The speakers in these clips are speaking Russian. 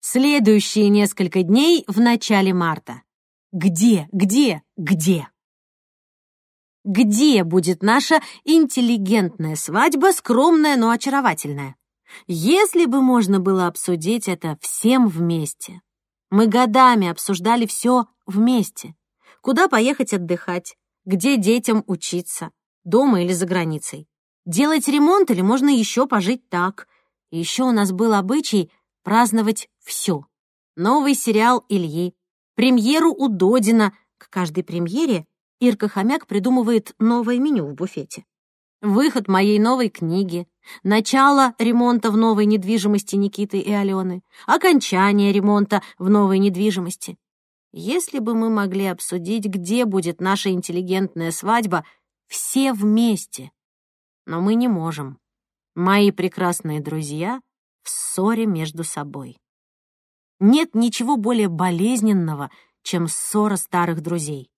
Следующие несколько дней в начале марта. Где, где, где? Где будет наша интеллигентная свадьба, скромная, но очаровательная? Если бы можно было обсудить это всем вместе. Мы годами обсуждали все вместе. Куда поехать отдыхать, где детям учиться, дома или за границей. Делать ремонт или можно еще пожить так. Еще у нас был обычай праздновать все. Новый сериал Ильи, премьеру у Додина. К каждой премьере Ирка Хомяк придумывает новое меню в буфете. Выход моей новой книги, начало ремонта в новой недвижимости Никиты и Алены, окончание ремонта в новой недвижимости. Если бы мы могли обсудить, где будет наша интеллигентная свадьба, все вместе. Но мы не можем. Мои прекрасные друзья ссоре между собой. Нет ничего более болезненного, чем ссора старых друзей.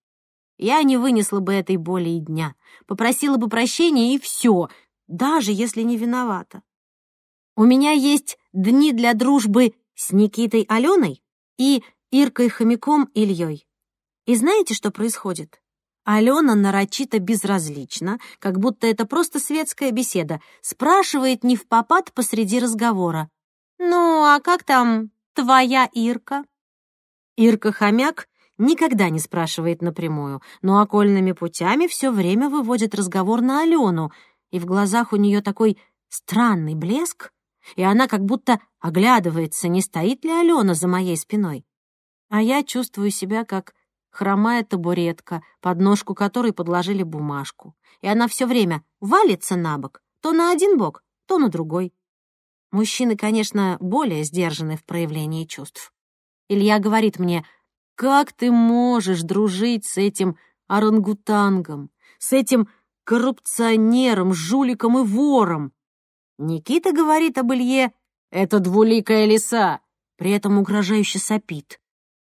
Я не вынесла бы этой боли и дня, попросила бы прощения и все, даже если не виновата. У меня есть дни для дружбы с Никитой Аленой и Иркой Хомяком Ильей. И знаете, что происходит? Алена нарочито безразлична, как будто это просто светская беседа, спрашивает не в попад посреди разговора. «Ну, а как там твоя Ирка?» Ирка Хомяк никогда не спрашивает напрямую, но окольными путями все время выводит разговор на Алену, и в глазах у нее такой странный блеск, и она как будто оглядывается, не стоит ли Алена за моей спиной. А я чувствую себя как хромая табуретка, под ножку которой подложили бумажку, и она все время валится на бок, то на один бок, то на другой. Мужчины, конечно, более сдержаны в проявлении чувств. Илья говорит мне — как ты можешь дружить с этим орангутангом, с этим коррупционером, жуликом и вором? Никита говорит об Илье «это двуликая лиса», при этом угрожающе сопит.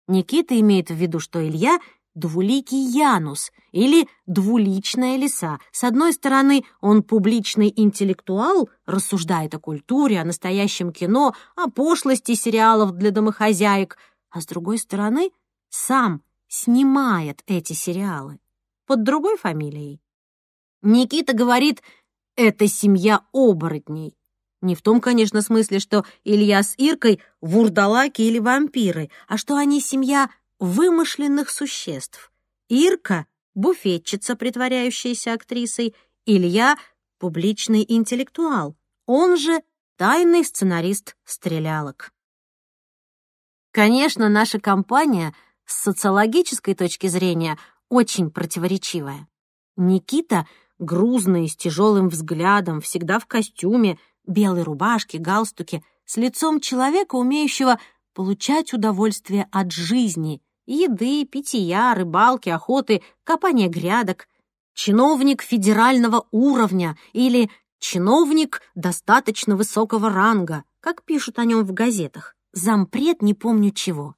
Никита имеет в виду, что Илья — двуликий Янус или двуличная лиса. С одной стороны, он публичный интеллектуал, рассуждает о культуре, о настоящем кино, о пошлости сериалов для домохозяек, а с другой стороны — сам снимает эти сериалы под другой фамилией. Никита говорит, это семья оборотней. Не в том, конечно, смысле, что Илья с Иркой вурдалаки или вампиры, а что они семья вымышленных существ. Ирка — буфетчица, притворяющаяся актрисой, Илья — публичный интеллектуал, он же тайный сценарист стрелялок. Конечно, наша компания — с социологической точки зрения очень противоречивая. Никита грузный, с тяжелым взглядом, всегда в костюме, белой рубашке, галстуке, с лицом человека, умеющего получать удовольствие от жизни, еды, питья, рыбалки, охоты, копания грядок, чиновник федерального уровня или чиновник достаточно высокого ранга, как пишут о нем в газетах, зампред не помню чего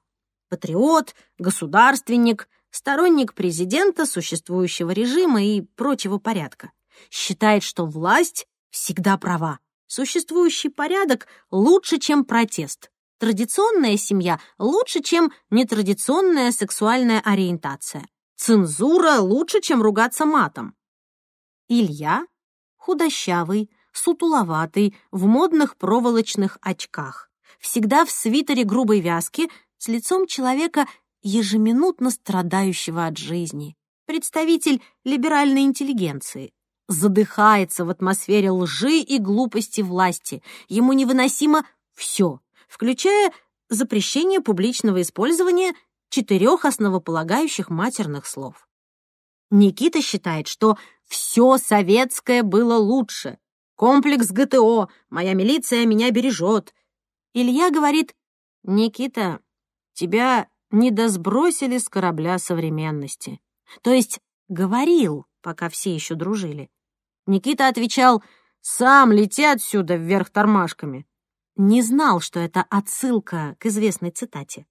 патриот, государственник, сторонник президента, существующего режима и прочего порядка. Считает, что власть всегда права. Существующий порядок лучше, чем протест. Традиционная семья лучше, чем нетрадиционная сексуальная ориентация. Цензура лучше, чем ругаться матом. Илья худощавый, сутуловатый, в модных проволочных очках. Всегда в свитере грубой вязки, с лицом человека, ежеминутно страдающего от жизни, представитель либеральной интеллигенции, задыхается в атмосфере лжи и глупости власти. Ему невыносимо все, включая запрещение публичного использования четырех основополагающих матерных слов. Никита считает, что все советское было лучше. Комплекс ГТО, моя милиция меня бережет. Илья говорит, Никита, тебя не досбросили с корабля современности. То есть говорил, пока все еще дружили. Никита отвечал «Сам лети отсюда вверх тормашками». Не знал, что это отсылка к известной цитате.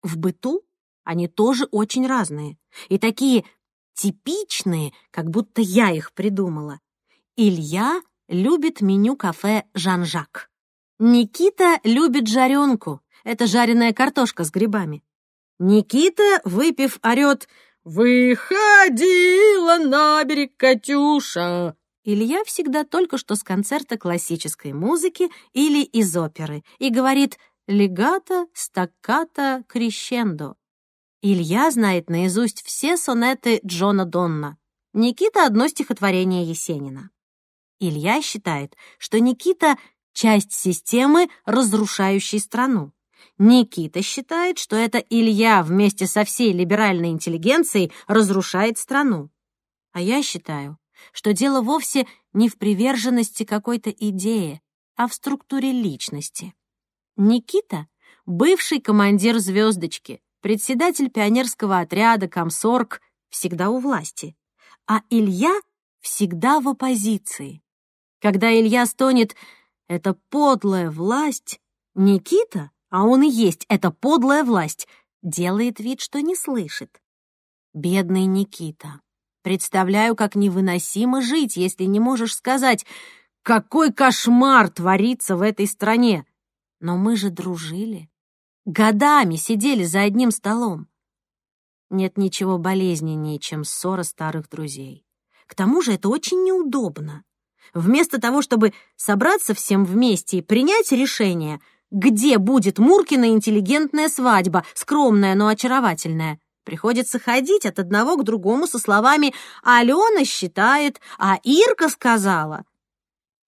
В быту они тоже очень разные. И такие типичные, как будто я их придумала. Илья любит меню кафе «Жан-Жак». Никита любит жаренку, Это жареная картошка с грибами. Никита, выпив, орёт «Выходила на берег Катюша!» Илья всегда только что с концерта классической музыки или из оперы и говорит «легато, стаккато, крещендо». Илья знает наизусть все сонеты Джона Донна. Никита — одно стихотворение Есенина. Илья считает, что Никита — часть системы, разрушающей страну. Никита считает, что это Илья вместе со всей либеральной интеллигенцией разрушает страну. А я считаю, что дело вовсе не в приверженности какой-то идее, а в структуре личности. Никита — бывший командир «Звездочки», председатель пионерского отряда «Комсорг», всегда у власти, а Илья всегда в оппозиции. Когда Илья стонет «это подлая власть», Никита а он и есть эта подлая власть, делает вид, что не слышит. Бедный Никита. Представляю, как невыносимо жить, если не можешь сказать, какой кошмар творится в этой стране. Но мы же дружили. Годами сидели за одним столом. Нет ничего болезненнее, чем ссора старых друзей. К тому же это очень неудобно. Вместо того, чтобы собраться всем вместе и принять решение — где будет Муркина интеллигентная свадьба, скромная, но очаровательная. Приходится ходить от одного к другому со словами «Алена считает», «А Ирка сказала».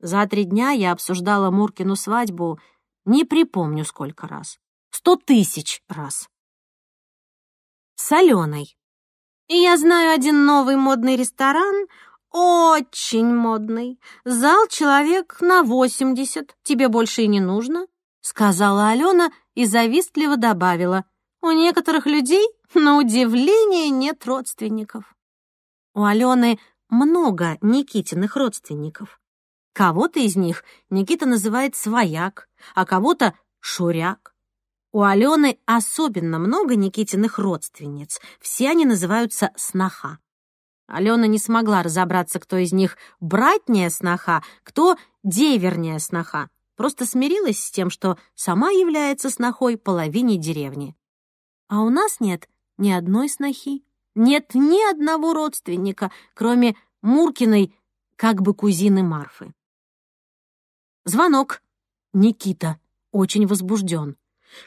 За три дня я обсуждала Муркину свадьбу не припомню сколько раз. Сто тысяч раз. С Аленой. И я знаю один новый модный ресторан, очень модный. Зал человек на восемьдесят. Тебе больше и не нужно сказала Алена и завистливо добавила. У некоторых людей, на удивление, нет родственников. У Алены много Никитиных родственников. Кого-то из них Никита называет свояк, а кого-то шуряк. У Алены особенно много Никитиных родственниц. Все они называются сноха. Алена не смогла разобраться, кто из них братняя сноха, кто деверняя сноха просто смирилась с тем, что сама является снохой половине деревни. А у нас нет ни одной снохи, нет ни одного родственника, кроме Муркиной, как бы кузины Марфы. Звонок. Никита очень возбужден.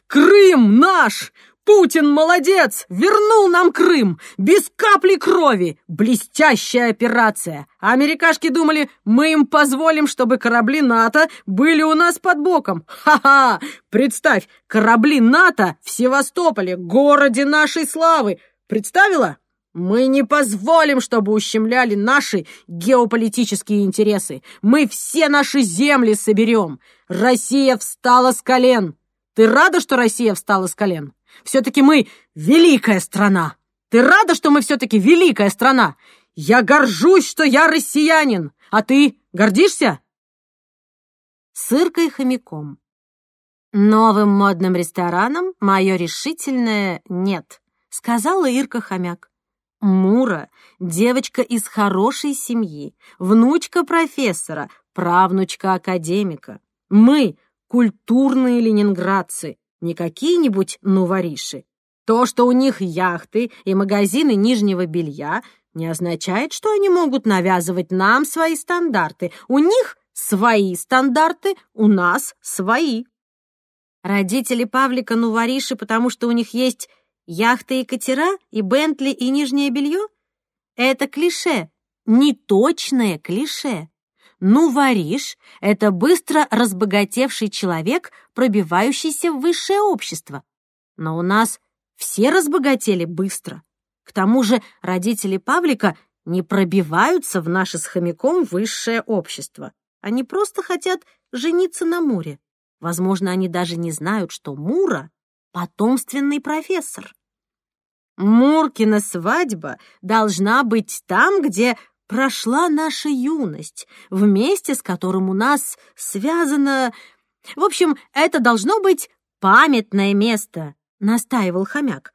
«Крым наш! Путин молодец! Вернул нам Крым! Без капли крови! Блестящая операция! А америкашки думали, мы им позволим, чтобы корабли НАТО были у нас под боком. Ха-ха! Представь, корабли НАТО в Севастополе, городе нашей славы! Представила? Мы не позволим, чтобы ущемляли наши геополитические интересы. Мы все наши земли соберем. Россия встала с колен. Ты рада, что Россия встала с колен? Все-таки мы великая страна. Ты рада, что мы все-таки великая страна? Я горжусь, что я россиянин. А ты гордишься? Сыркой хомяком. Новым модным рестораном мое решительное «нет», сказала Ирка Хомяк. Мура — девочка из хорошей семьи, внучка профессора, правнучка академика. Мы — культурные ленинградцы, не какие-нибудь нувориши. То, что у них яхты и магазины нижнего белья, не означает, что они могут навязывать нам свои стандарты. У них свои стандарты, у нас свои. Родители Павлика нувориши, потому что у них есть яхты и катера, и Бентли, и нижнее белье? Это клише, неточное клише. Ну, воришь — это быстро разбогатевший человек, пробивающийся в высшее общество. Но у нас все разбогатели быстро. К тому же родители Павлика не пробиваются в наше с хомяком высшее общество. Они просто хотят жениться на Муре. Возможно, они даже не знают, что Мура — потомственный профессор. Муркина свадьба должна быть там, где прошла наша юность, вместе с которым у нас связано... В общем, это должно быть памятное место, настаивал хомяк.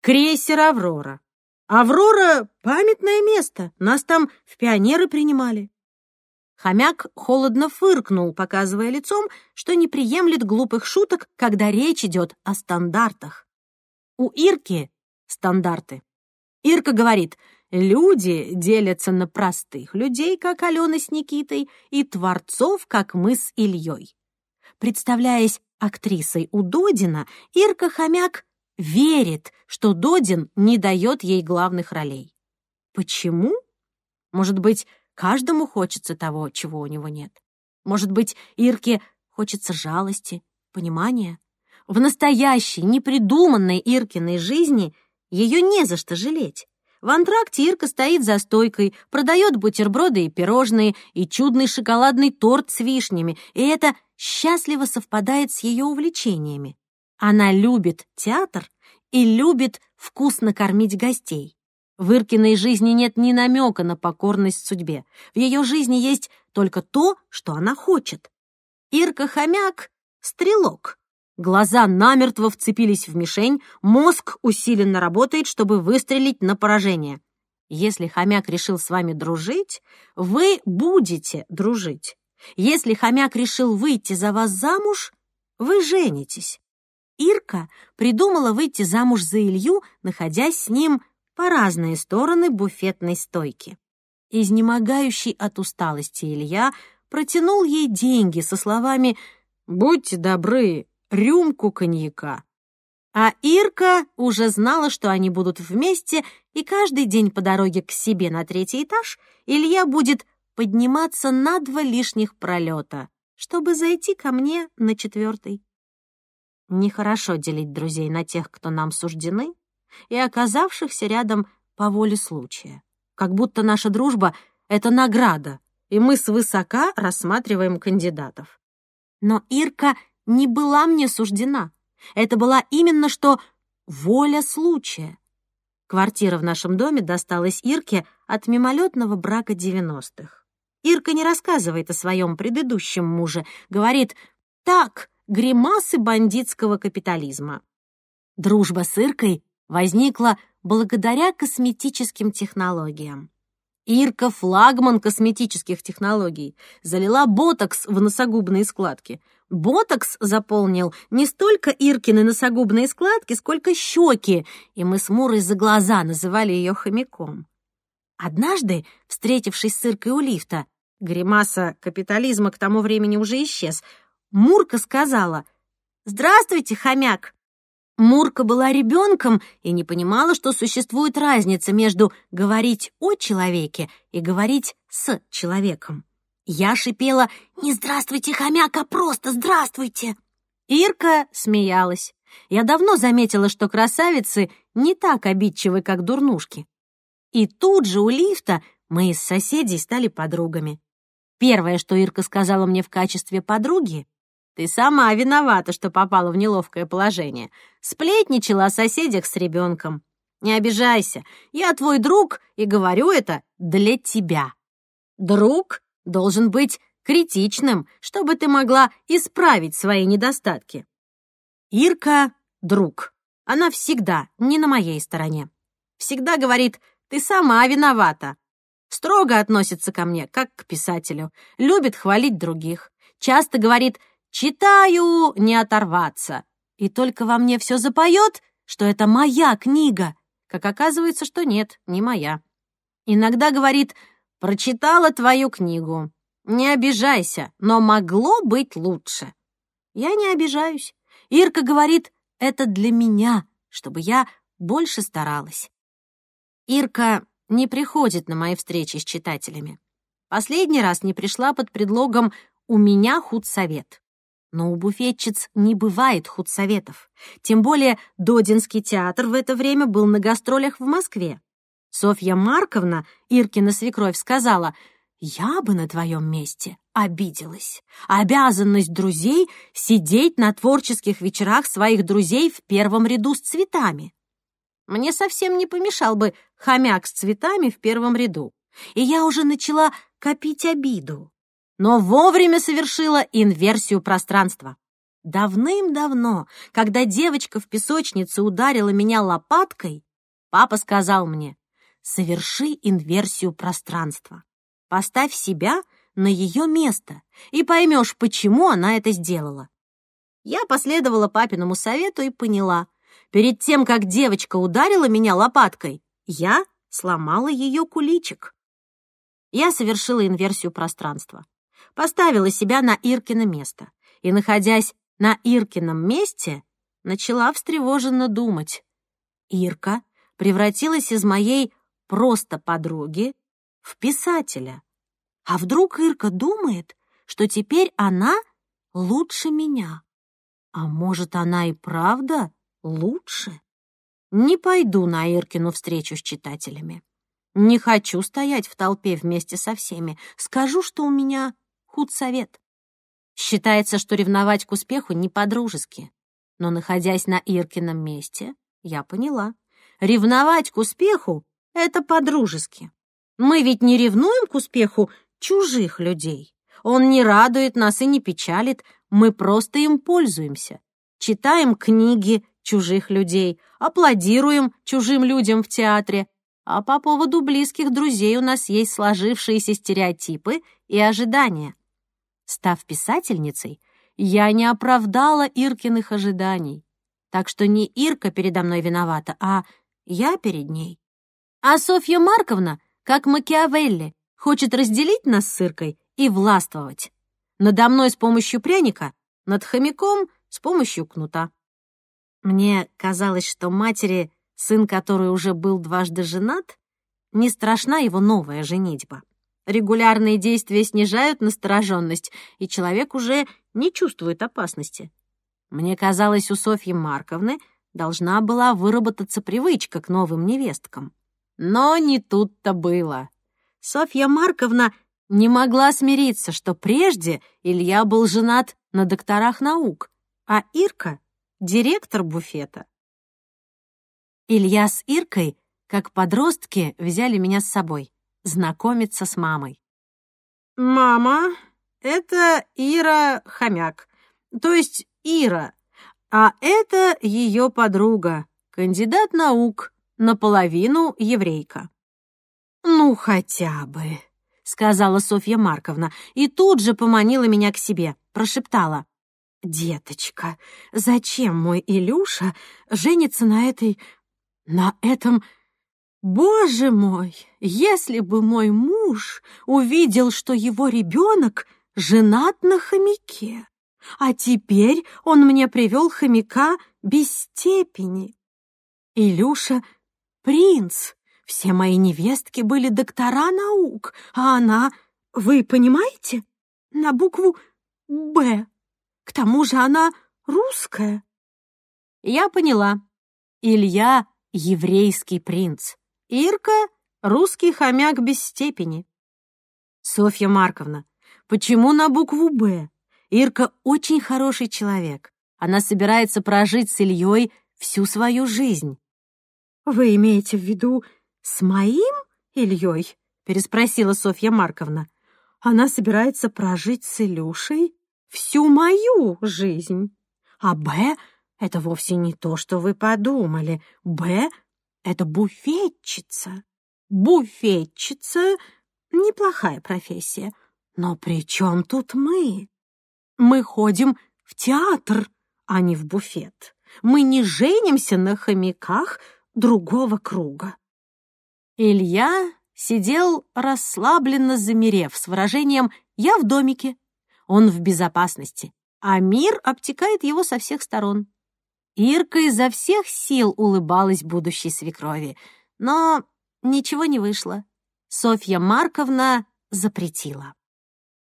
Крейсер «Аврора». «Аврора» — памятное место, нас там в пионеры принимали. Хомяк холодно фыркнул, показывая лицом, что не приемлет глупых шуток, когда речь идет о стандартах. У Ирки стандарты. Ирка говорит, люди делятся на простых людей, как Алена с Никитой, и творцов, как мы с Ильей. Представляясь актрисой у Додина, Ирка Хомяк верит, что Додин не дает ей главных ролей. Почему? Может быть, каждому хочется того, чего у него нет. Может быть, Ирке хочется жалости, понимания. В настоящей, непридуманной Иркиной жизни ее не за что жалеть. В антракте Ирка стоит за стойкой, продает бутерброды и пирожные, и чудный шоколадный торт с вишнями, и это счастливо совпадает с ее увлечениями. Она любит театр и любит вкусно кормить гостей. В Иркиной жизни нет ни намека на покорность судьбе. В ее жизни есть только то, что она хочет. Ирка Хомяк — стрелок, Глаза намертво вцепились в мишень, мозг усиленно работает, чтобы выстрелить на поражение. Если хомяк решил с вами дружить, вы будете дружить. Если хомяк решил выйти за вас замуж, вы женитесь. Ирка придумала выйти замуж за Илью, находясь с ним по разные стороны буфетной стойки. Изнемогающий от усталости Илья протянул ей деньги со словами «Будьте добры, рюмку коньяка. А Ирка уже знала, что они будут вместе, и каждый день по дороге к себе на третий этаж Илья будет подниматься на два лишних пролета, чтобы зайти ко мне на четвертый. Нехорошо делить друзей на тех, кто нам суждены, и оказавшихся рядом по воле случая. Как будто наша дружба — это награда, и мы свысока рассматриваем кандидатов. Но Ирка не была мне суждена. Это была именно что воля случая. Квартира в нашем доме досталась Ирке от мимолетного брака девяностых. Ирка не рассказывает о своем предыдущем муже, говорит «так, гримасы бандитского капитализма». Дружба с Иркой возникла благодаря косметическим технологиям. Ирка — флагман косметических технологий. Залила ботокс в носогубные складки. Ботокс заполнил не столько Иркины носогубные складки, сколько щеки, и мы с Мурой за глаза называли ее хомяком. Однажды, встретившись с Иркой у лифта, гримаса капитализма к тому времени уже исчез, Мурка сказала «Здравствуйте, хомяк!» Мурка была ребенком и не понимала, что существует разница между говорить о человеке и говорить с человеком. Я шипела «Не здравствуйте, хомяк, а просто здравствуйте!» Ирка смеялась. Я давно заметила, что красавицы не так обидчивы, как дурнушки. И тут же у лифта мы из соседей стали подругами. Первое, что Ирка сказала мне в качестве подруги, «Ты сама виновата, что попала в неловкое положение. Сплетничала о соседях с ребенком. Не обижайся, я твой друг и говорю это для тебя». Друг должен быть критичным, чтобы ты могла исправить свои недостатки. Ирка — друг. Она всегда не на моей стороне. Всегда говорит, ты сама виновата. Строго относится ко мне, как к писателю. Любит хвалить других. Часто говорит, читаю, не оторваться. И только во мне все запоет, что это моя книга. Как оказывается, что нет, не моя. Иногда говорит, Прочитала твою книгу. Не обижайся, но могло быть лучше. Я не обижаюсь. Ирка говорит, это для меня, чтобы я больше старалась. Ирка не приходит на мои встречи с читателями. Последний раз не пришла под предлогом «у меня худсовет». Но у буфетчиц не бывает худсоветов. Тем более Додинский театр в это время был на гастролях в Москве. Софья Марковна, Иркина свекровь, сказала, «Я бы на твоем месте обиделась. Обязанность друзей — сидеть на творческих вечерах своих друзей в первом ряду с цветами. Мне совсем не помешал бы хомяк с цветами в первом ряду. И я уже начала копить обиду. Но вовремя совершила инверсию пространства. Давным-давно, когда девочка в песочнице ударила меня лопаткой, папа сказал мне, соверши инверсию пространства. Поставь себя на ее место и поймешь, почему она это сделала. Я последовала папиному совету и поняла. Перед тем, как девочка ударила меня лопаткой, я сломала ее куличик. Я совершила инверсию пространства. Поставила себя на Иркино место. И, находясь на Иркином месте, начала встревоженно думать. Ирка превратилась из моей просто подруги в писателя. А вдруг Ирка думает, что теперь она лучше меня? А может, она и правда лучше? Не пойду на Иркину встречу с читателями. Не хочу стоять в толпе вместе со всеми. Скажу, что у меня худсовет. Считается, что ревновать к успеху не по-дружески. Но, находясь на Иркином месте, я поняла. Ревновать к успеху — это по-дружески. Мы ведь не ревнуем к успеху чужих людей. Он не радует нас и не печалит, мы просто им пользуемся. Читаем книги чужих людей, аплодируем чужим людям в театре, а по поводу близких друзей у нас есть сложившиеся стереотипы и ожидания. Став писательницей, я не оправдала Иркиных ожиданий. Так что не Ирка передо мной виновата, а я перед ней. А Софья Марковна, как Макиавелли, хочет разделить нас с Иркой и властвовать. Надо мной с помощью пряника, над хомяком с помощью кнута. Мне казалось, что матери, сын который уже был дважды женат, не страшна его новая женитьба. Регулярные действия снижают настороженность, и человек уже не чувствует опасности. Мне казалось, у Софьи Марковны должна была выработаться привычка к новым невесткам. Но не тут-то было. Софья Марковна не могла смириться, что прежде Илья был женат на докторах наук, а Ирка — директор буфета. Илья с Иркой, как подростки, взяли меня с собой, знакомиться с мамой. «Мама, это Ира Хомяк, то есть Ира, а это ее подруга, кандидат наук, наполовину еврейка». «Ну, хотя бы», — сказала Софья Марковна, и тут же поманила меня к себе, прошептала. «Деточка, зачем мой Илюша женится на этой... на этом... Боже мой, если бы мой муж увидел, что его ребенок женат на хомяке, а теперь он мне привел хомяка без степени. Илюша — принц, все мои невестки были доктора наук, а она, вы понимаете, на букву «Б». К тому же она русская. Я поняла. Илья — еврейский принц. Ирка — русский хомяк без степени. Софья Марковна, почему на букву «Б»? Ирка очень хороший человек. Она собирается прожить с Ильей всю свою жизнь. Вы имеете в виду «С моим Ильей?» — переспросила Софья Марковна. «Она собирается прожить с Илюшей всю мою жизнь. А Б — это вовсе не то, что вы подумали. Б — это буфетчица. Буфетчица — неплохая профессия. Но при чем тут мы? Мы ходим в театр, а не в буфет. Мы не женимся на хомяках другого круга. Илья сидел расслабленно замерев с выражением «я в домике». Он в безопасности, а мир обтекает его со всех сторон. Ирка изо всех сил улыбалась будущей свекрови, но ничего не вышло. Софья Марковна запретила.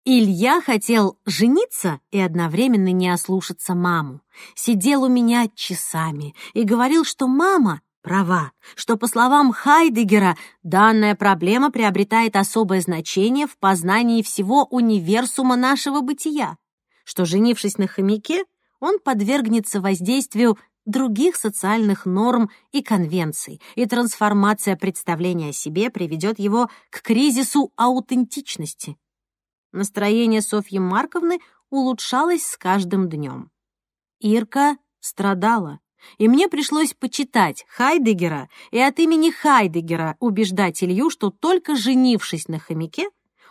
Илья хотел жениться и одновременно не ослушаться маму. Сидел у меня часами и говорил, что мама права, что, по словам Хайдегера, данная проблема приобретает особое значение в познании всего универсума нашего бытия, что, женившись на хомяке, он подвергнется воздействию других социальных норм и конвенций, и трансформация представления о себе приведет его к кризису аутентичности. Настроение Софьи Марковны улучшалось с каждым днем. Ирка страдала и мне пришлось почитать Хайдегера и от имени Хайдегера убеждать Илью, что только женившись на хомяке,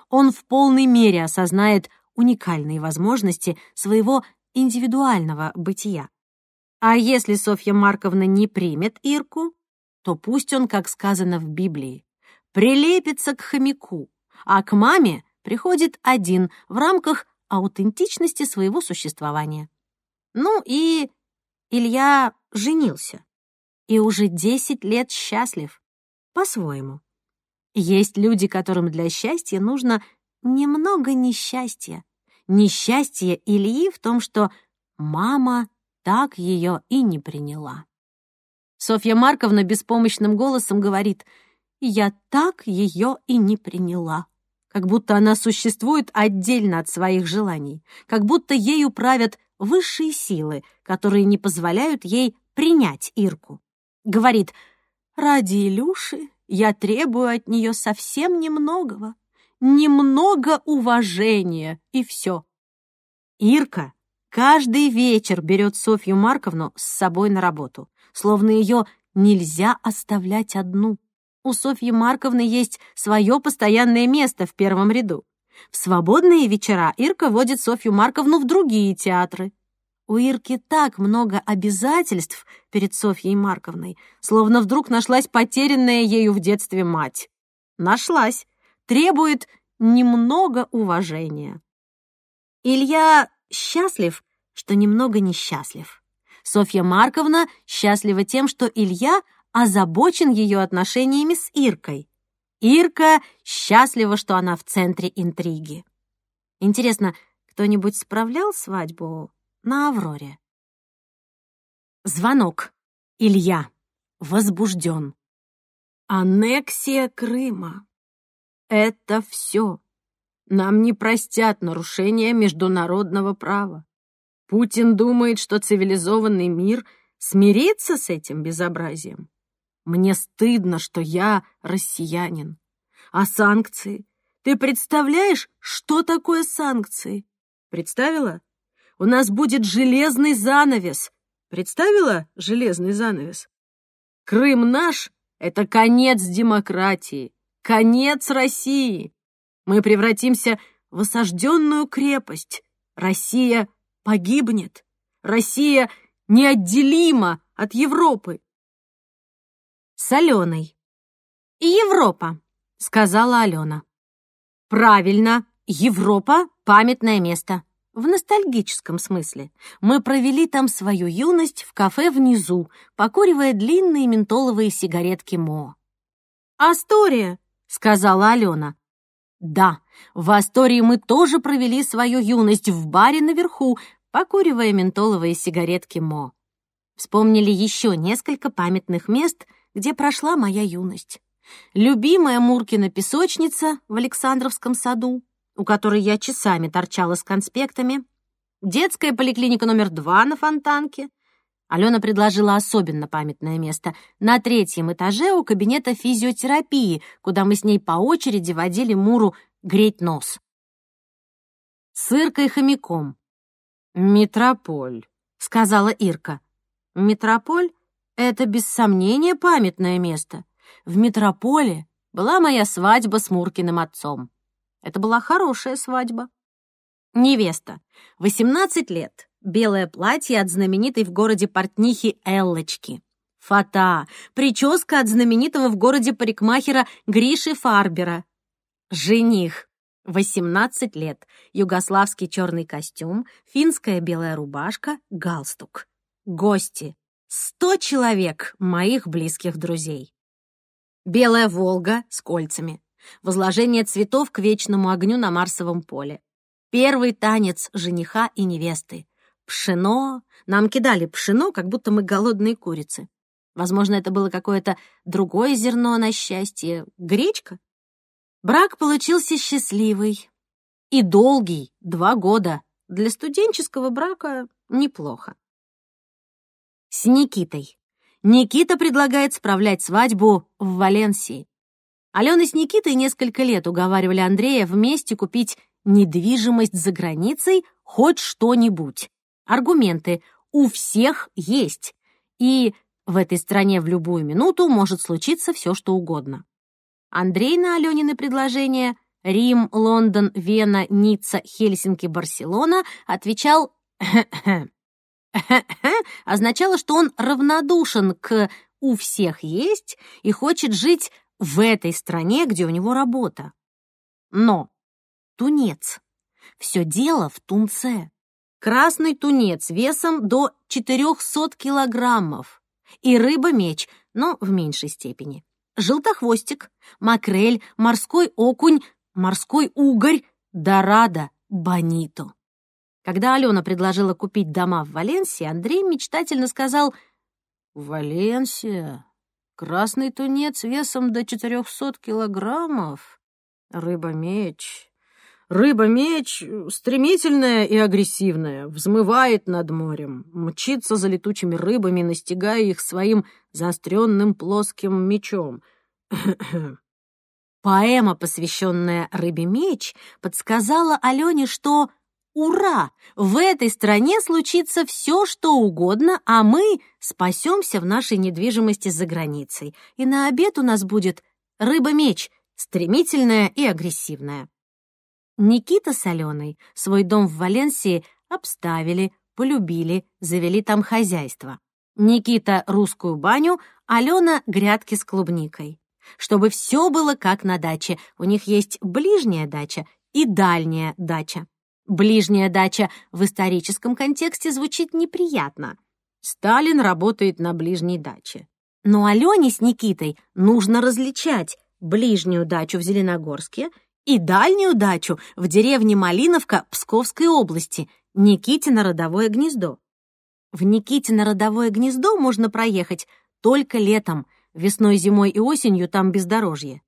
он в полной мере осознает уникальные возможности своего индивидуального бытия. А если Софья Марковна не примет Ирку, то пусть он, как сказано в Библии, прилепится к хомяку, а к маме приходит один в рамках аутентичности своего существования. Ну и Илья женился. И уже 10 лет счастлив. По-своему. Есть люди, которым для счастья нужно немного несчастья. Несчастье Ильи в том, что мама так ее и не приняла. Софья Марковна беспомощным голосом говорит, «Я так ее и не приняла» как будто она существует отдельно от своих желаний, как будто ею правят высшие силы, которые не позволяют ей принять Ирку. Говорит, «Ради Илюши я требую от нее совсем немногого, немного уважения, и все». Ирка каждый вечер берет Софью Марковну с собой на работу, словно ее нельзя оставлять одну. У Софьи Марковны есть свое постоянное место в первом ряду. В свободные вечера Ирка водит Софью Марковну в другие театры. У Ирки так много обязательств перед Софьей Марковной, словно вдруг нашлась потерянная ею в детстве мать. Нашлась. Требует немного уважения. Илья счастлив, что немного несчастлив. Софья Марковна счастлива тем, что Илья озабочен ее отношениями с Иркой. Ирка счастлива, что она в центре интриги. Интересно, кто-нибудь справлял свадьбу на Авроре? Звонок. Илья. Возбужден. Аннексия Крыма. Это все. Нам не простят нарушения международного права. Путин думает, что цивилизованный мир смирится с этим безобразием. Мне стыдно, что я россиянин. А санкции? Ты представляешь, что такое санкции? Представила? У нас будет железный занавес. Представила железный занавес? Крым наш — это конец демократии, конец России. Мы превратимся в осажденную крепость. Россия погибнет. Россия неотделима от Европы с Аленой. «Европа», — сказала Алена. «Правильно, Европа — памятное место. В ностальгическом смысле. Мы провели там свою юность в кафе внизу, покуривая длинные ментоловые сигаретки Мо. «Астория», — сказала Алена. «Да, в Астории мы тоже провели свою юность в баре наверху, покуривая ментоловые сигаретки Мо». Вспомнили еще несколько памятных мест, где прошла моя юность. Любимая Муркина песочница в Александровском саду, у которой я часами торчала с конспектами, детская поликлиника номер два на Фонтанке. Алена предложила особенно памятное место на третьем этаже у кабинета физиотерапии, куда мы с ней по очереди водили Муру греть нос. С Иркой хомяком. «Метрополь», — сказала Ирка. «Метрополь это, без сомнения, памятное место. В метрополе была моя свадьба с Муркиным отцом. Это была хорошая свадьба. Невеста. 18 лет. Белое платье от знаменитой в городе портнихи Эллочки. Фата. Прическа от знаменитого в городе парикмахера Гриши Фарбера. Жених. 18 лет. Югославский черный костюм, финская белая рубашка, галстук. Гости. Сто человек моих близких друзей. Белая «Волга» с кольцами. Возложение цветов к вечному огню на Марсовом поле. Первый танец жениха и невесты. Пшено. Нам кидали пшено, как будто мы голодные курицы. Возможно, это было какое-то другое зерно на счастье. Гречка? Брак получился счастливый. И долгий, два года. Для студенческого брака неплохо с Никитой. Никита предлагает справлять свадьбу в Валенсии. Алена с Никитой несколько лет уговаривали Андрея вместе купить недвижимость за границей, хоть что-нибудь. Аргументы у всех есть. И в этой стране в любую минуту может случиться все, что угодно. Андрей на Аленины предложение Рим, Лондон, Вена, Ницца, Хельсинки, Барселона, отвечал означало, что он равнодушен к «у всех есть» и хочет жить в этой стране, где у него работа. Но тунец. Все дело в тунце. Красный тунец весом до 400 килограммов. И рыба-меч, но в меньшей степени. Желтохвостик, макрель, морской окунь, морской угорь, дорадо, бонито. Когда Алена предложила купить дома в Валенсии, Андрей мечтательно сказал «Валенсия? Красный тунец весом до 400 килограммов? Рыба-меч? Рыба-меч стремительная и агрессивная, взмывает над морем, мчится за летучими рыбами, настигая их своим заостренным плоским мечом. Поэма, посвященная рыбе меч, подсказала Алене, что «Ура! В этой стране случится все, что угодно, а мы спасемся в нашей недвижимости за границей, и на обед у нас будет рыба-меч, стремительная и агрессивная». Никита с Аленой свой дом в Валенсии обставили, полюбили, завели там хозяйство. Никита — русскую баню, Алена — грядки с клубникой. Чтобы все было как на даче, у них есть ближняя дача и дальняя дача. Ближняя дача в историческом контексте звучит неприятно. Сталин работает на ближней даче. Но Алене с Никитой нужно различать ближнюю дачу в Зеленогорске — и дальнюю дачу в деревне Малиновка Псковской области, Никитино родовое гнездо. В Никитино родовое гнездо можно проехать только летом, весной, зимой и осенью там бездорожье.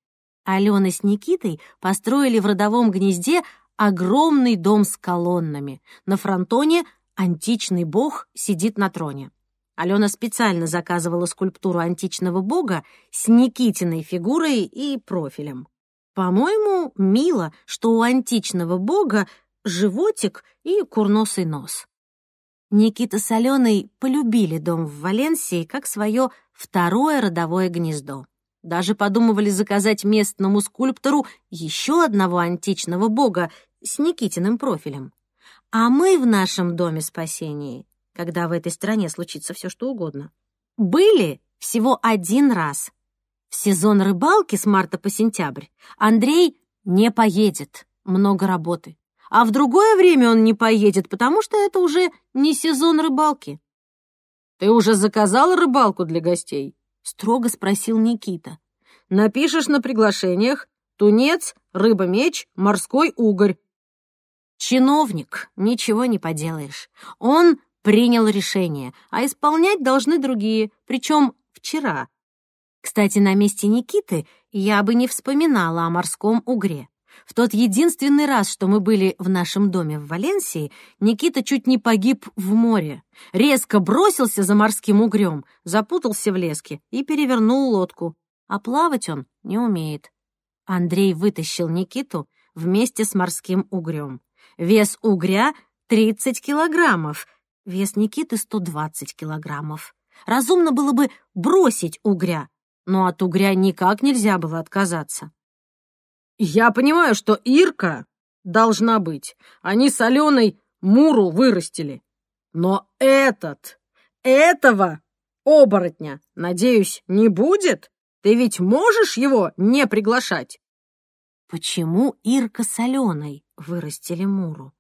Алена с Никитой построили в родовом гнезде огромный дом с колоннами. На фронтоне античный бог сидит на троне. Алена специально заказывала скульптуру античного бога с Никитиной фигурой и профилем. По-моему, мило, что у античного бога животик и курносый нос. Никита с Аленой полюбили дом в Валенсии как свое второе родовое гнездо. Даже подумывали заказать местному скульптору еще одного античного бога с Никитиным профилем. А мы в нашем доме спасении, когда в этой стране случится все что угодно, были всего один раз — в сезон рыбалки с марта по сентябрь Андрей не поедет, много работы. А в другое время он не поедет, потому что это уже не сезон рыбалки. «Ты уже заказал рыбалку для гостей?» — строго спросил Никита. «Напишешь на приглашениях тунец, рыба-меч, морской угорь». Чиновник, ничего не поделаешь. Он принял решение, а исполнять должны другие, причем вчера, кстати, на месте Никиты я бы не вспоминала о морском угре. В тот единственный раз, что мы были в нашем доме в Валенсии, Никита чуть не погиб в море. Резко бросился за морским угрём, запутался в леске и перевернул лодку. А плавать он не умеет. Андрей вытащил Никиту вместе с морским угрём. Вес угря — 30 килограммов, вес Никиты — 120 килограммов. Разумно было бы бросить угря, но от угря никак нельзя было отказаться. «Я понимаю, что Ирка должна быть. Они с Аленой Муру вырастили. Но этот, этого оборотня, надеюсь, не будет? Ты ведь можешь его не приглашать?» Почему Ирка с Аленой вырастили Муру?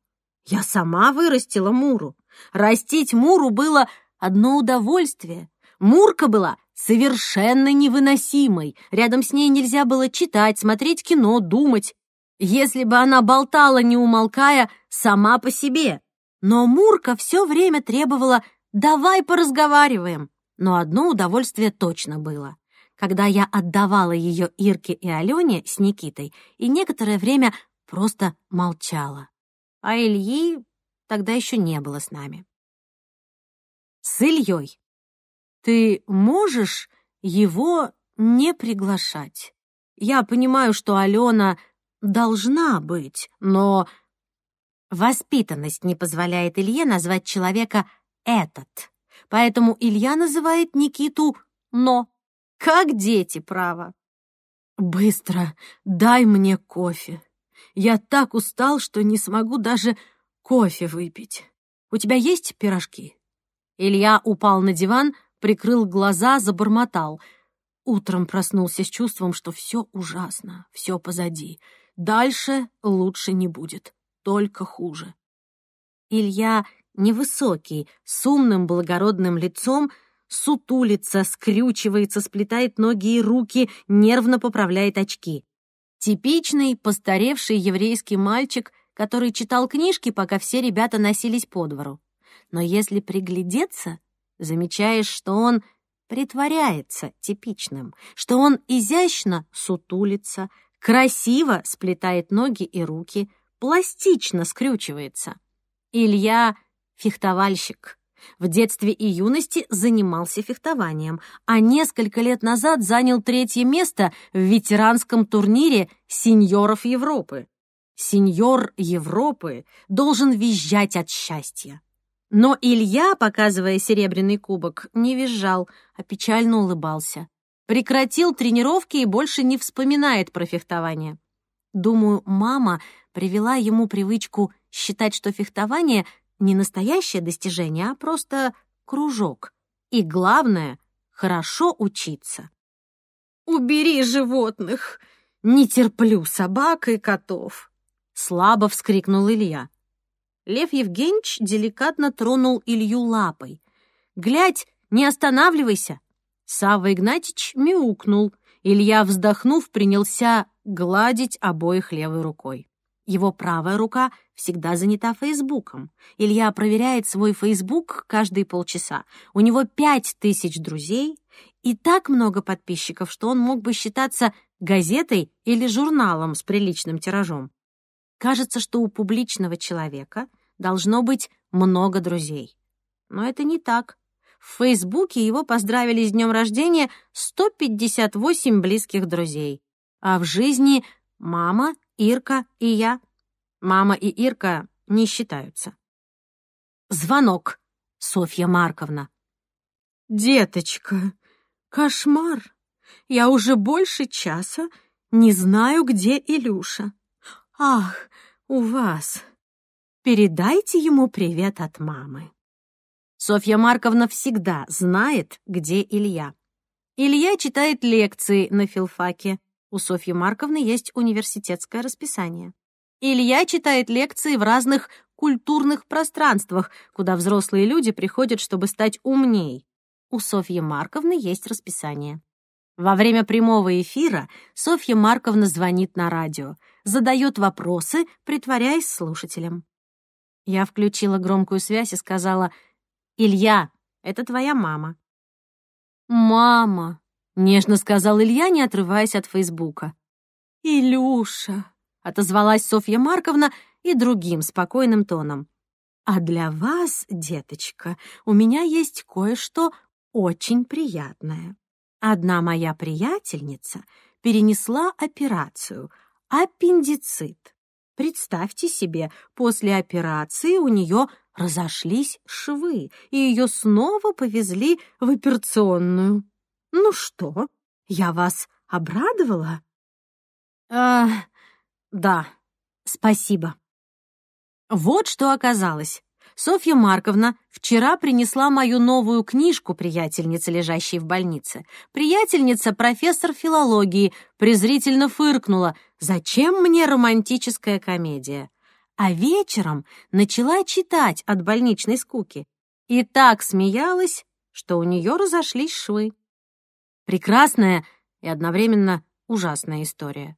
Я сама вырастила Муру. Растить Муру было одно удовольствие. Мурка была совершенно невыносимой. Рядом с ней нельзя было читать, смотреть кино, думать. Если бы она болтала, не умолкая, сама по себе. Но Мурка все время требовала «давай поразговариваем». Но одно удовольствие точно было. Когда я отдавала ее Ирке и Алене с Никитой и некоторое время просто молчала. А Ильи тогда еще не было с нами. С Ильей ты можешь его не приглашать. Я понимаю, что Алена должна быть, но воспитанность не позволяет Илье назвать человека «этот». Поэтому Илья называет Никиту «но». Как дети, право. «Быстро, дай мне кофе. Я так устал, что не смогу даже кофе выпить. У тебя есть пирожки?» Илья упал на диван, прикрыл глаза, забормотал. Утром проснулся с чувством, что все ужасно, все позади. Дальше лучше не будет, только хуже. Илья невысокий, с умным благородным лицом, сутулится, скрючивается, сплетает ноги и руки, нервно поправляет очки. Типичный постаревший еврейский мальчик, который читал книжки, пока все ребята носились по двору. Но если приглядеться, замечаешь, что он притворяется типичным, что он изящно сутулится, красиво сплетает ноги и руки, пластично скрючивается. Илья — фехтовальщик. В детстве и юности занимался фехтованием, а несколько лет назад занял третье место в ветеранском турнире сеньоров Европы. Сеньор Европы должен визжать от счастья. Но Илья, показывая серебряный кубок, не визжал, а печально улыбался. Прекратил тренировки и больше не вспоминает про фехтование. Думаю, мама привела ему привычку считать, что фехтование не настоящее достижение, а просто кружок. И главное — хорошо учиться. «Убери животных! Не терплю собак и котов!» Слабо вскрикнул Илья. Лев Евгеньевич деликатно тронул Илью лапой. «Глядь, не останавливайся!» Савва Игнатьич мяукнул. Илья, вздохнув, принялся гладить обоих левой рукой. Его правая рука всегда занята Фейсбуком. Илья проверяет свой Фейсбук каждые полчаса. У него пять тысяч друзей и так много подписчиков, что он мог бы считаться газетой или журналом с приличным тиражом. Кажется, что у публичного человека должно быть много друзей. Но это не так. В Фейсбуке его поздравили с днем рождения 158 близких друзей. А в жизни мама, Ирка и я. Мама и Ирка не считаются. Звонок. Софья Марковна. «Деточка, кошмар. Я уже больше часа не знаю, где Илюша. Ах, у вас. Передайте ему привет от мамы. Софья Марковна всегда знает, где Илья. Илья читает лекции на филфаке. У Софьи Марковны есть университетское расписание. Илья читает лекции в разных культурных пространствах, куда взрослые люди приходят, чтобы стать умней. У Софьи Марковны есть расписание. Во время прямого эфира Софья Марковна звонит на радио, задает вопросы, притворяясь слушателем. Я включила громкую связь и сказала, «Илья, это твоя мама». «Мама», — нежно сказал Илья, не отрываясь от Фейсбука. «Илюша», — отозвалась Софья Марковна и другим спокойным тоном. «А для вас, деточка, у меня есть кое-что очень приятное. Одна моя приятельница перенесла операцию — аппендицит. Представьте себе, после операции у нее разошлись швы, и ее снова повезли в операционную. Ну что, я вас обрадовала? А, да, спасибо. Вот что оказалось. Софья Марковна вчера принесла мою новую книжку приятельнице, лежащей в больнице. Приятельница, профессор филологии, презрительно фыркнула. «Зачем мне романтическая комедия?» А вечером начала читать от больничной скуки. И так смеялась, что у нее разошлись швы. Прекрасная и одновременно ужасная история.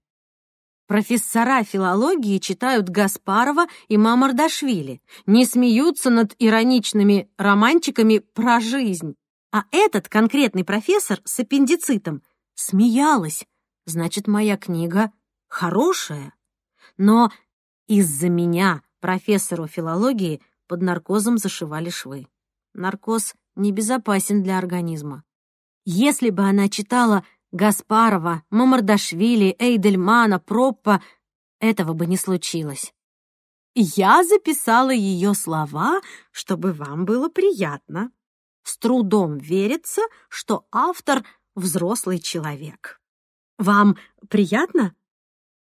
Профессора филологии читают Гаспарова и Мамардашвили, не смеются над ироничными романчиками про жизнь. А этот конкретный профессор с аппендицитом смеялась. Значит, моя книга хорошая. Но из-за меня профессору филологии под наркозом зашивали швы. Наркоз небезопасен для организма. Если бы она читала Гаспарова, Мамардашвили, Эйдельмана, Проппа, этого бы не случилось. Я записала ее слова, чтобы вам было приятно. С трудом верится, что автор — взрослый человек. Вам приятно?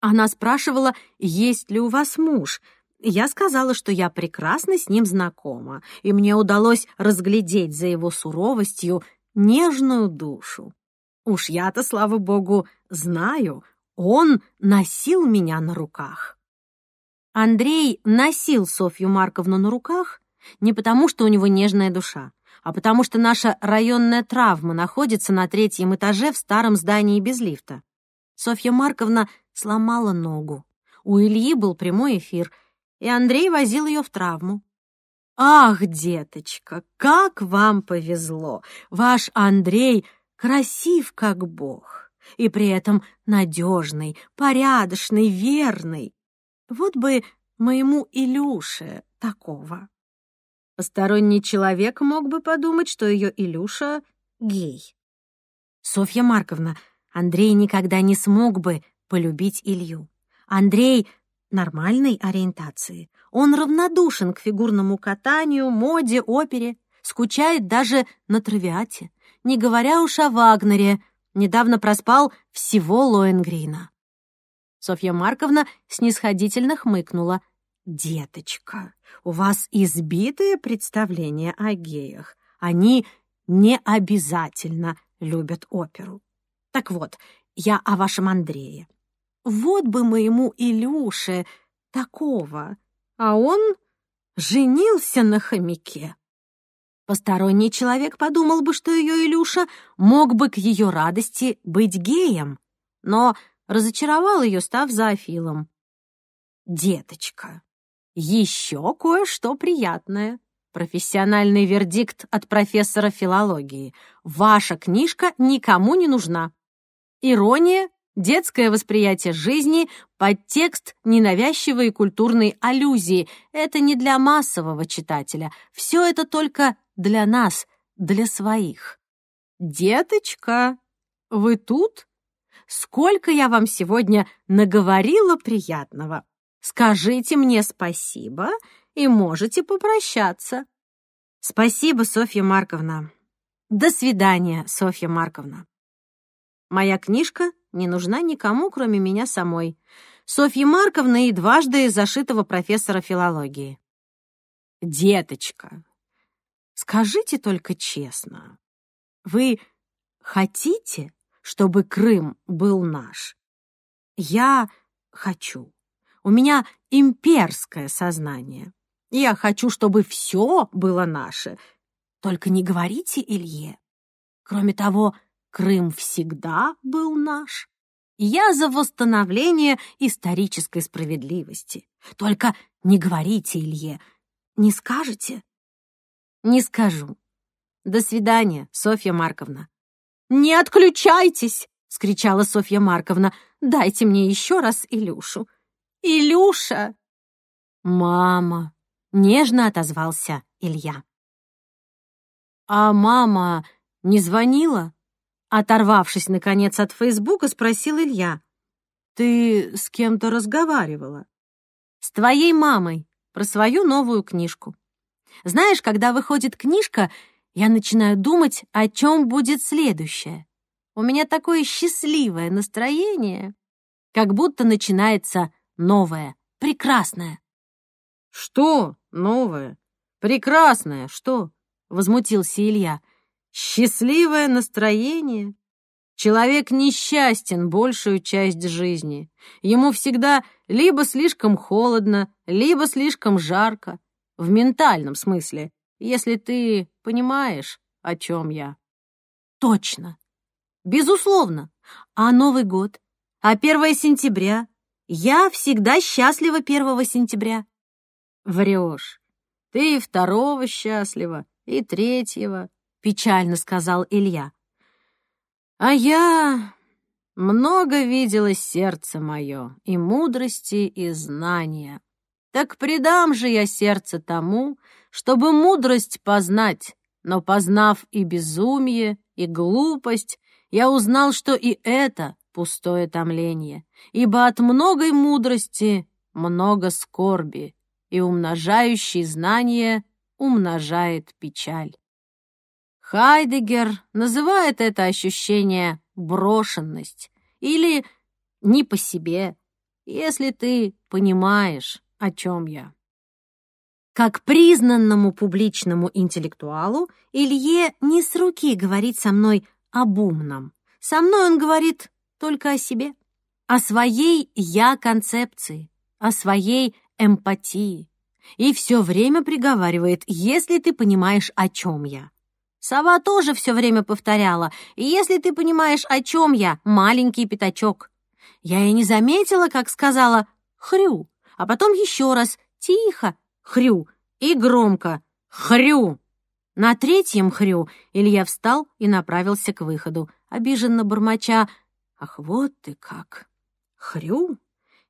Она спрашивала, есть ли у вас муж. Я сказала, что я прекрасно с ним знакома, и мне удалось разглядеть за его суровостью нежную душу. Уж я-то, слава богу, знаю, он носил меня на руках. Андрей носил Софью Марковну на руках не потому, что у него нежная душа, а потому что наша районная травма находится на третьем этаже в старом здании без лифта. Софья Марковна сломала ногу. У Ильи был прямой эфир, и Андрей возил ее в травму. «Ах, деточка, как вам повезло! Ваш Андрей красив, как бог, и при этом надежный, порядочный, верный. Вот бы моему Илюше такого». Посторонний человек мог бы подумать, что ее Илюша — гей. «Софья Марковна, Андрей никогда не смог бы полюбить Илью. Андрей нормальной ориентации. Он равнодушен к фигурному катанию, моде, опере, скучает даже на травиате, не говоря уж о Вагнере, недавно проспал всего Лоенгрина. Софья Марковна снисходительно хмыкнула. «Деточка, у вас избитое представление о геях. Они не обязательно любят оперу. Так вот, я о вашем Андрее. Вот бы моему Илюше такого, а он женился на хомяке. Посторонний человек подумал бы, что ее Илюша мог бы к ее радости быть геем, но разочаровал ее, став зоофилом. «Деточка, еще кое-что приятное», профессиональный вердикт от профессора филологии. Ваша книжка никому не нужна. Ирония Детское восприятие жизни, подтекст ненавязчивой культурной аллюзии — это не для массового читателя. Все это только для нас, для своих. «Деточка, вы тут? Сколько я вам сегодня наговорила приятного. Скажите мне спасибо и можете попрощаться». «Спасибо, Софья Марковна». «До свидания, Софья Марковна». Моя книжка не нужна никому, кроме меня самой. Софьи Марковны и дважды зашитого профессора филологии. «Деточка, скажите только честно, вы хотите, чтобы Крым был наш? Я хочу. У меня имперское сознание. Я хочу, чтобы все было наше. Только не говорите Илье. Кроме того, Крым всегда был наш. Я за восстановление исторической справедливости. Только не говорите, Илье. Не скажете? Не скажу. До свидания, Софья Марковна. Не отключайтесь, скричала Софья Марковна. Дайте мне еще раз Илюшу. Илюша! Мама, нежно отозвался Илья. А мама не звонила? Оторвавшись, наконец, от Фейсбука, спросил Илья. «Ты с кем-то разговаривала?» «С твоей мамой, про свою новую книжку. Знаешь, когда выходит книжка, я начинаю думать, о чем будет следующее. У меня такое счастливое настроение, как будто начинается новое, прекрасное». «Что новое? Прекрасное, что?» — возмутился Илья. Счастливое настроение. Человек несчастен большую часть жизни. Ему всегда либо слишком холодно, либо слишком жарко. В ментальном смысле, если ты понимаешь, о чем я. Точно. Безусловно. А Новый год? А 1 сентября? Я всегда счастлива 1 сентября. Врешь. Ты и второго счастлива, и третьего, печально сказал Илья. А я много видела сердце мое, и мудрости, и знания. Так предам же я сердце тому, чтобы мудрость познать, но познав и безумие, и глупость, я узнал, что и это пустое томление, ибо от многой мудрости много скорби, и умножающий знание умножает печаль. Хайдегер называет это ощущение брошенность или не по себе, если ты понимаешь, о чем я. Как признанному публичному интеллектуалу Илье не с руки говорить со мной об умном. Со мной он говорит только о себе, о своей «я-концепции», о своей эмпатии. И все время приговаривает, если ты понимаешь, о чем я. Сова тоже все время повторяла, если ты понимаешь, о чем я, маленький пятачок. Я и не заметила, как сказала «хрю», а потом еще раз «тихо», «хрю» и громко «хрю». На третьем хрю Илья встал и направился к выходу, обиженно бормоча «Ах, вот ты как! Хрю,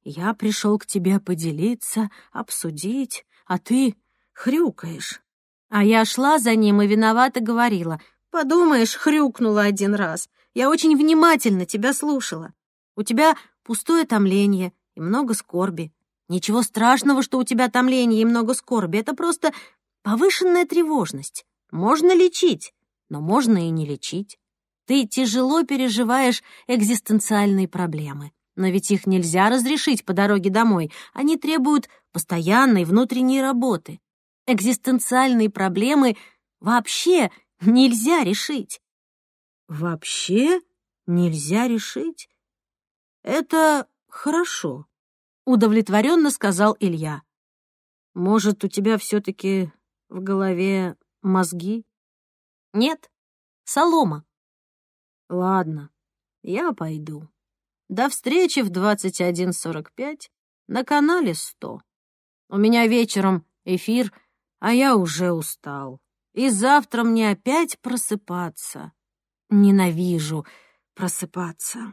я пришел к тебе поделиться, обсудить, а ты хрюкаешь». А я шла за ним и виновато говорила. «Подумаешь, хрюкнула один раз. Я очень внимательно тебя слушала. У тебя пустое томление и много скорби. Ничего страшного, что у тебя томление и много скорби. Это просто повышенная тревожность. Можно лечить, но можно и не лечить. Ты тяжело переживаешь экзистенциальные проблемы. Но ведь их нельзя разрешить по дороге домой. Они требуют постоянной внутренней работы экзистенциальные проблемы вообще нельзя решить. Вообще нельзя решить? Это хорошо, удовлетворенно сказал Илья. Может, у тебя все-таки в голове мозги? Нет, солома. Ладно, я пойду. До встречи в 21.45 на канале 100. У меня вечером эфир — а я уже устал. И завтра мне опять просыпаться. Ненавижу просыпаться.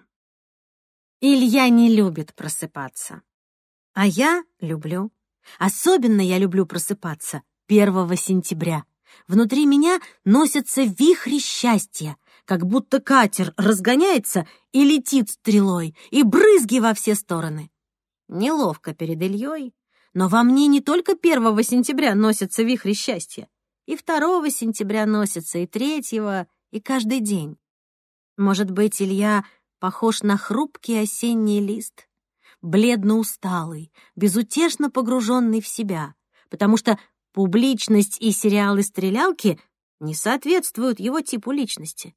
Илья не любит просыпаться. А я люблю. Особенно я люблю просыпаться 1 сентября. Внутри меня носятся вихри счастья, как будто катер разгоняется и летит стрелой, и брызги во все стороны. Неловко перед Ильей, но во мне не только 1 сентября носятся вихри счастья, и 2 сентября носятся, и 3 и каждый день. Может быть, Илья похож на хрупкий осенний лист, бледно усталый, безутешно погруженный в себя, потому что публичность и сериалы-стрелялки не соответствуют его типу личности.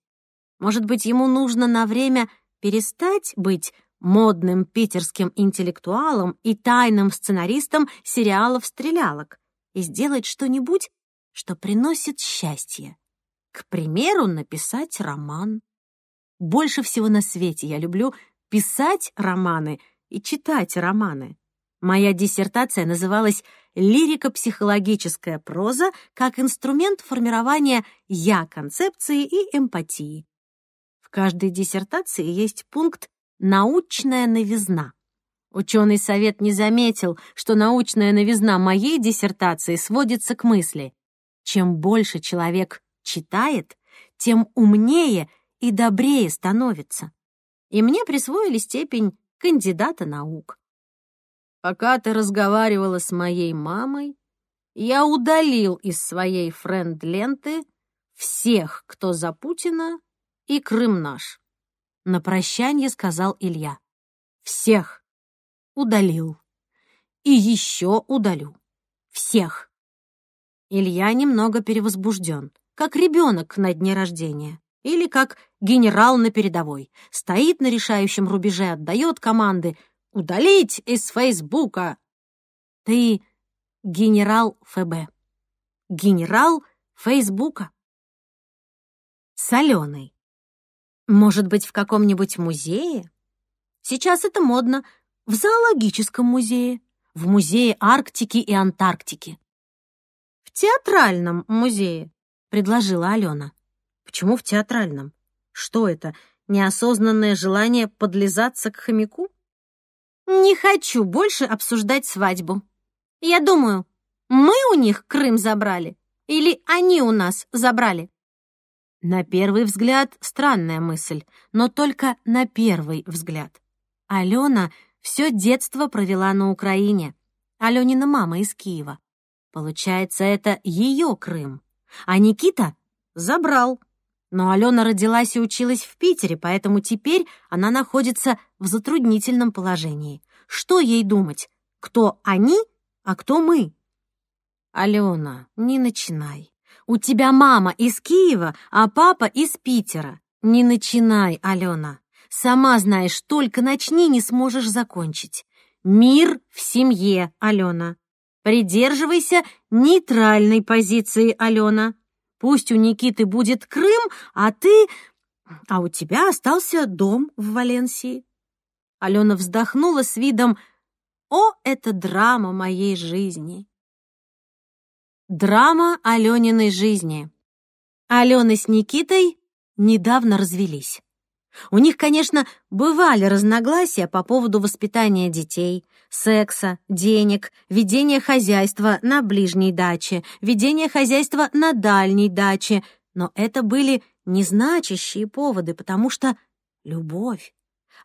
Может быть, ему нужно на время перестать быть модным питерским интеллектуалом и тайным сценаристом сериалов-стрелялок и сделать что-нибудь, что приносит счастье. К примеру, написать роман. Больше всего на свете я люблю писать романы и читать романы. Моя диссертация называлась «Лирико-психологическая проза как инструмент формирования «я-концепции» и эмпатии». В каждой диссертации есть пункт Научная новизна. Ученый совет не заметил, что научная новизна моей диссертации сводится к мысли. Чем больше человек читает, тем умнее и добрее становится. И мне присвоили степень кандидата наук. Пока ты разговаривала с моей мамой, я удалил из своей френд-ленты всех, кто за Путина, и Крым наш. На прощание сказал Илья. Всех. Удалил. И еще удалю. Всех. Илья немного перевозбужден, как ребенок на дне рождения. Или как генерал на передовой. Стоит на решающем рубеже, отдает команды «Удалить из Фейсбука!» Ты генерал ФБ. Генерал Фейсбука. Соленый. Может быть, в каком-нибудь музее? Сейчас это модно. В зоологическом музее, в музее Арктики и Антарктики. В театральном музее, предложила Алена. Почему в театральном? Что это, неосознанное желание подлизаться к хомяку? Не хочу больше обсуждать свадьбу. Я думаю, мы у них Крым забрали или они у нас забрали? На первый взгляд странная мысль, но только на первый взгляд. Алена все детство провела на Украине. Аленина мама из Киева. Получается, это ее Крым. А Никита забрал. Но Алена родилась и училась в Питере, поэтому теперь она находится в затруднительном положении. Что ей думать? Кто они, а кто мы? Алена, не начинай. У тебя мама из Киева, а папа из Питера. Не начинай, Алена. Сама знаешь, только начни, не сможешь закончить. Мир в семье, Алена. Придерживайся нейтральной позиции, Алена. Пусть у Никиты будет Крым, а ты... А у тебя остался дом в Валенсии. Алена вздохнула с видом «О, это драма моей жизни!» Драма Алёниной жизни. Алена с Никитой недавно развелись. У них, конечно, бывали разногласия по поводу воспитания детей, секса, денег, ведения хозяйства на ближней даче, ведения хозяйства на дальней даче, но это были незначащие поводы, потому что любовь.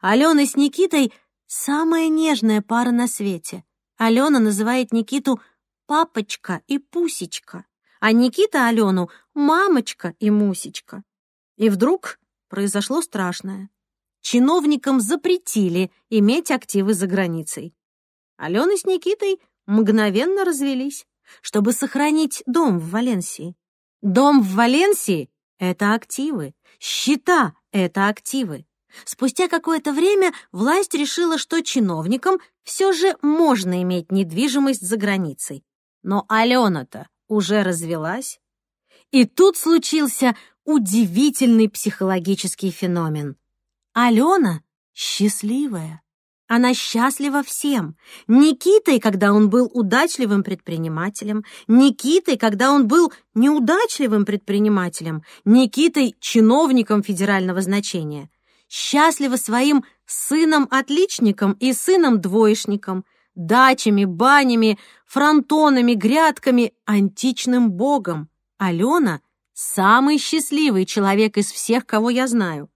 Алена с Никитой — самая нежная пара на свете. Алена называет Никиту «папочка» и «пусечка», а Никита Алену «мамочка» и «мусечка». И вдруг произошло страшное. Чиновникам запретили иметь активы за границей. Алена с Никитой мгновенно развелись, чтобы сохранить дом в Валенсии. Дом в Валенсии — это активы, счета — это активы. Спустя какое-то время власть решила, что чиновникам все же можно иметь недвижимость за границей. Но Алена-то уже развелась. И тут случился удивительный психологический феномен. Алена счастливая. Она счастлива всем. Никитой, когда он был удачливым предпринимателем, Никитой, когда он был неудачливым предпринимателем, Никитой — чиновником федерального значения. Счастлива своим сыном-отличником и сыном-двоечником, дачами, банями, фронтонами, грядками, античным богом. Алена — самый счастливый человек из всех, кого я знаю.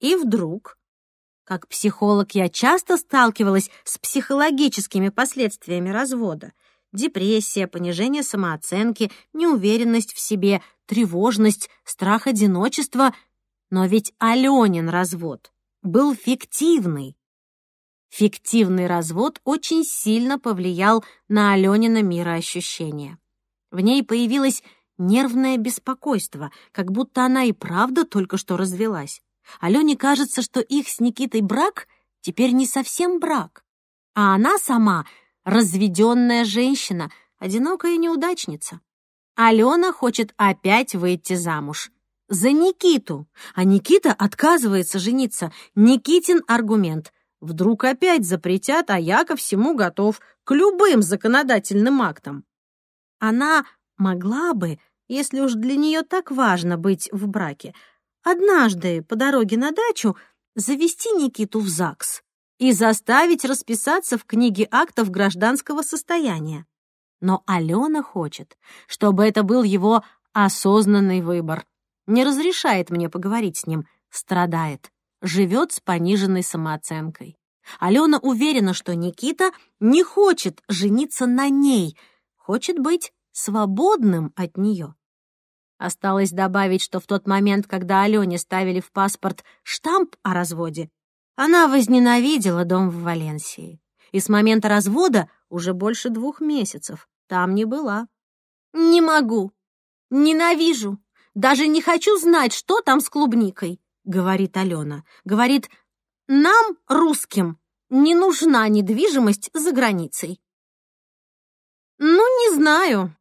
И вдруг, как психолог, я часто сталкивалась с психологическими последствиями развода. Депрессия, понижение самооценки, неуверенность в себе, тревожность, страх одиночества. Но ведь Аленин развод был фиктивный. Фиктивный развод очень сильно повлиял на Аленина мироощущение. В ней появилась нервное беспокойство, как будто она и правда только что развелась. Алене кажется, что их с Никитой брак теперь не совсем брак, а она сама разведенная женщина, одинокая неудачница. Алена хочет опять выйти замуж. За Никиту. А Никита отказывается жениться. Никитин аргумент. Вдруг опять запретят, а я ко всему готов, к любым законодательным актам. Она могла бы если уж для нее так важно быть в браке, однажды по дороге на дачу завести Никиту в ЗАГС и заставить расписаться в книге актов гражданского состояния. Но Алена хочет, чтобы это был его осознанный выбор. Не разрешает мне поговорить с ним, страдает, живет с пониженной самооценкой. Алена уверена, что Никита не хочет жениться на ней, хочет быть свободным от нее. Осталось добавить, что в тот момент, когда Алене ставили в паспорт штамп о разводе, она возненавидела дом в Валенсии. И с момента развода уже больше двух месяцев там не была. «Не могу. Ненавижу. Даже не хочу знать, что там с клубникой», — говорит Алена. Говорит, «Нам, русским, не нужна недвижимость за границей». «Ну, не знаю.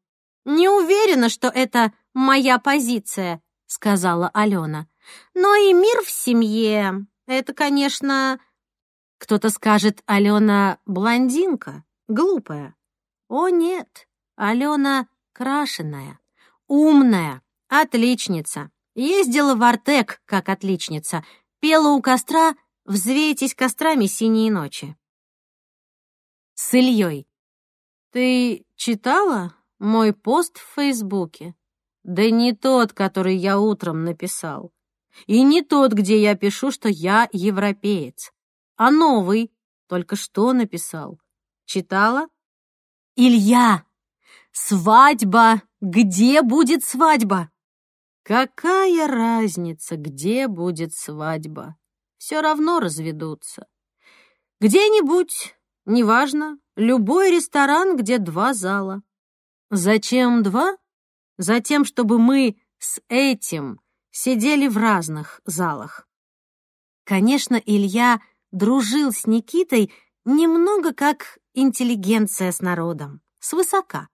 Не уверена, что это моя позиция», — сказала Алена. «Но и мир в семье — это, конечно...» Кто-то скажет, Алена блондинка, глупая. О, нет, Алена крашеная, умная, отличница. Ездила в Артек как отличница, пела у костра «Взвейтесь кострами синие ночи». С Ильей. «Ты читала мой пост в Фейсбуке?» Да не тот, который я утром написал. И не тот, где я пишу, что я европеец. А новый, только что написал. Читала? Илья! Свадьба! Где будет свадьба? Какая разница, где будет свадьба? Все равно разведутся. Где-нибудь Неважно, любой ресторан, где два зала. Зачем два? Затем, чтобы мы с этим сидели в разных залах. Конечно, Илья дружил с Никитой немного как интеллигенция с народом, свысока.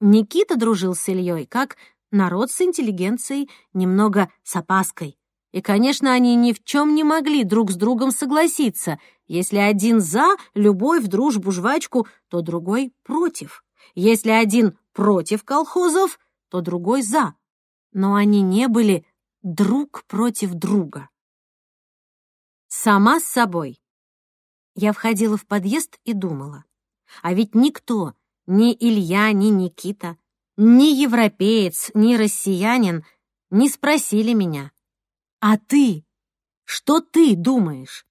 Никита дружил с Ильей как народ с интеллигенцией, немного с опаской. И, конечно, они ни в чем не могли друг с другом согласиться. Если один за любовь, дружбу, жвачку, то другой против. Если один против колхозов, то другой за. Но они не были друг против друга. Сама с собой. Я входила в подъезд и думала. А ведь никто, ни Илья, ни Никита, ни европеец, ни россиянин не спросили меня. А ты? Что ты думаешь?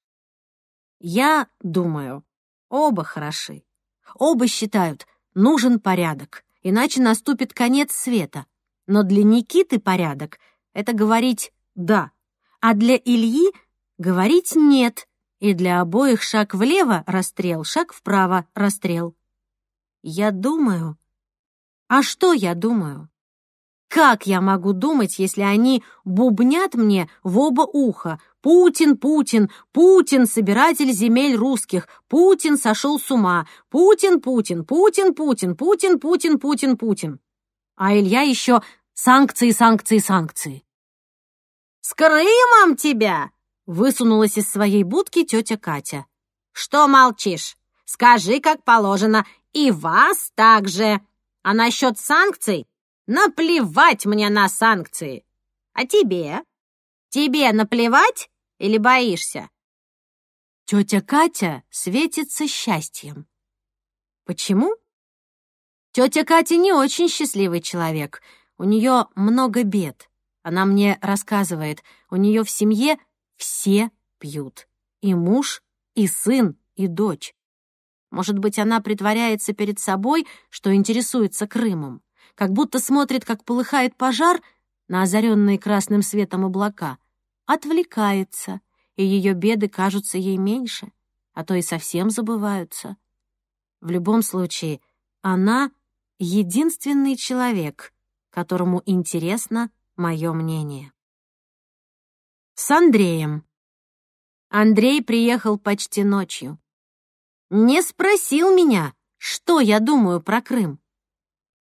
Я думаю, оба хороши. Оба считают, нужен порядок, иначе наступит конец света. Но для Никиты порядок — это говорить «да», а для Ильи — говорить «нет», и для обоих шаг влево — расстрел, шаг вправо — расстрел. Я думаю... А что я думаю? Как я могу думать, если они бубнят мне в оба уха? Путин, Путин, Путин, собиратель земель русских. Путин сошел с ума. Путин, Путин, Путин, Путин, Путин, Путин, Путин, Путин. А Илья еще санкции, санкции, санкции. «С Крымом тебя!» — высунулась из своей будки тетя Катя. «Что молчишь? Скажи, как положено, и вас также. А насчет санкций? Наплевать мне на санкции. А тебе? Тебе наплевать?» Или боишься? Тетя Катя светится счастьем. Почему? Тетя Катя не очень счастливый человек. У нее много бед. Она мне рассказывает, у нее в семье все пьют. И муж, и сын, и дочь. Может быть, она притворяется перед собой, что интересуется Крымом как будто смотрит, как полыхает пожар на озаренные красным светом облака, отвлекается, и ее беды кажутся ей меньше, а то и совсем забываются. В любом случае, она — единственный человек, которому интересно мое мнение. С Андреем. Андрей приехал почти ночью. Не спросил меня, что я думаю про Крым.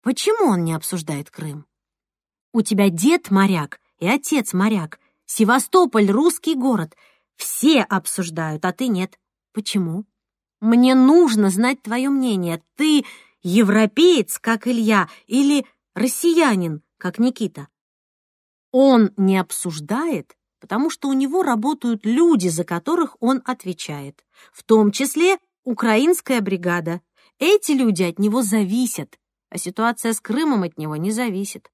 Почему он не обсуждает Крым? У тебя дед моряк и отец моряк. Севастополь — русский город. Все обсуждают, а ты нет. Почему? Мне нужно знать твое мнение. Ты европеец, как Илья, или россиянин, как Никита? Он не обсуждает, потому что у него работают люди, за которых он отвечает, в том числе украинская бригада. Эти люди от него зависят а ситуация с Крымом от него не зависит.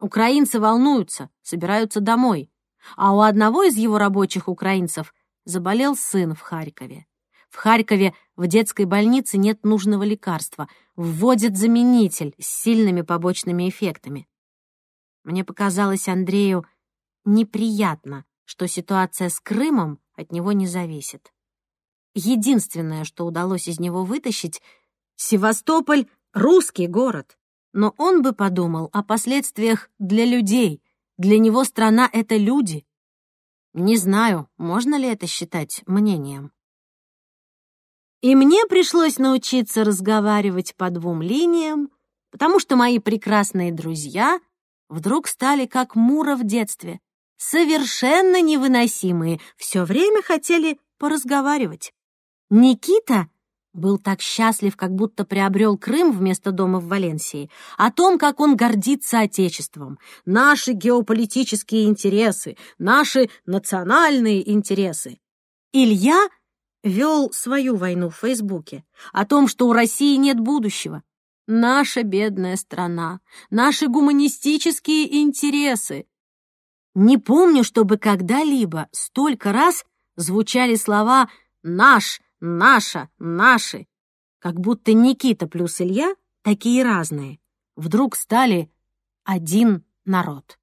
Украинцы волнуются, собираются домой, а у одного из его рабочих украинцев заболел сын в Харькове. В Харькове в детской больнице нет нужного лекарства, вводят заменитель с сильными побочными эффектами. Мне показалось Андрею неприятно, что ситуация с Крымом от него не зависит. Единственное, что удалось из него вытащить — Севастополь русский город. Но он бы подумал о последствиях для людей. Для него страна — это люди. Не знаю, можно ли это считать мнением. И мне пришлось научиться разговаривать по двум линиям, потому что мои прекрасные друзья вдруг стали как Мура в детстве, совершенно невыносимые, все время хотели поразговаривать. Никита был так счастлив, как будто приобрел Крым вместо дома в Валенсии, о том, как он гордится Отечеством, наши геополитические интересы, наши национальные интересы. Илья вел свою войну в Фейсбуке, о том, что у России нет будущего. Наша бедная страна, наши гуманистические интересы. Не помню, чтобы когда-либо столько раз звучали слова «наш», наша, наши. Как будто Никита плюс Илья, такие разные, вдруг стали один народ.